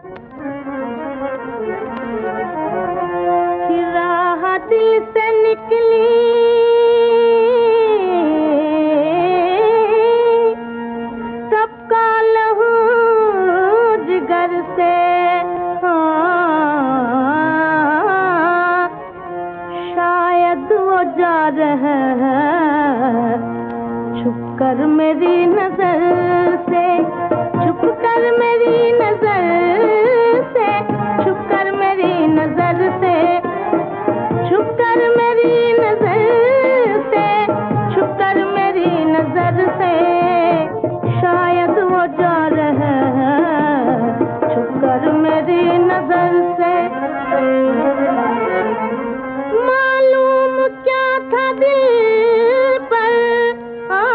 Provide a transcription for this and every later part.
छुप कर मेरी नज़र से छुप कर मेरी नज़र शायद वो जा रहे हैं। छुप कर मेरी नज़र से। मालूम क्या था दिल पर? आ,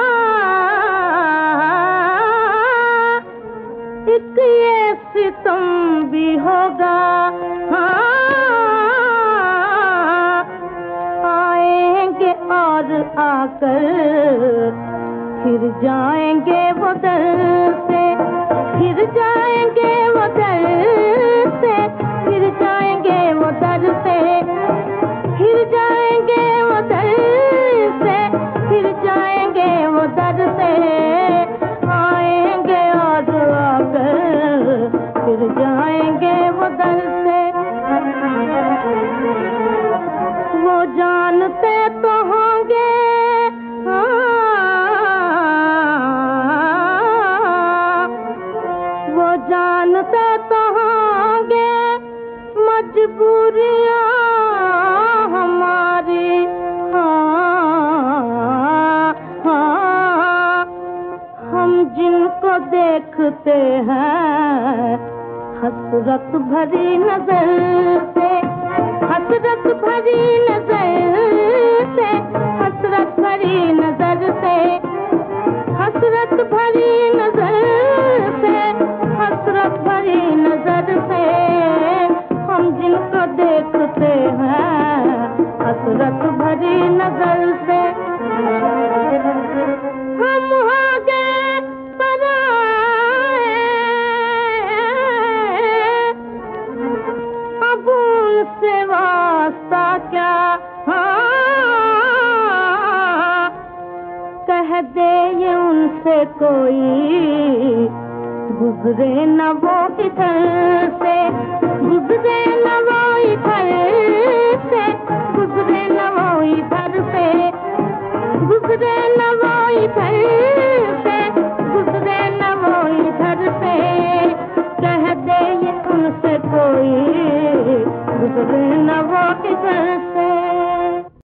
भी होगा। आएँगे और आकर फिर जाएँगे वो दर से फिर जाएँगे जानते तो होंगे मजबूरियाँ हमारी? हाँ, हाँ, हम जिनको देखते हैं हसरत भरी नज़र से हसरत भरी उनसे वास्ता क्या? हाँ, कह दे ये उनसे कोई गुजरे न वो इधर से गुजरे न वो इधर से गुजरे न वो इधर से गुजरे न वो इधर कोई गुज़र न वो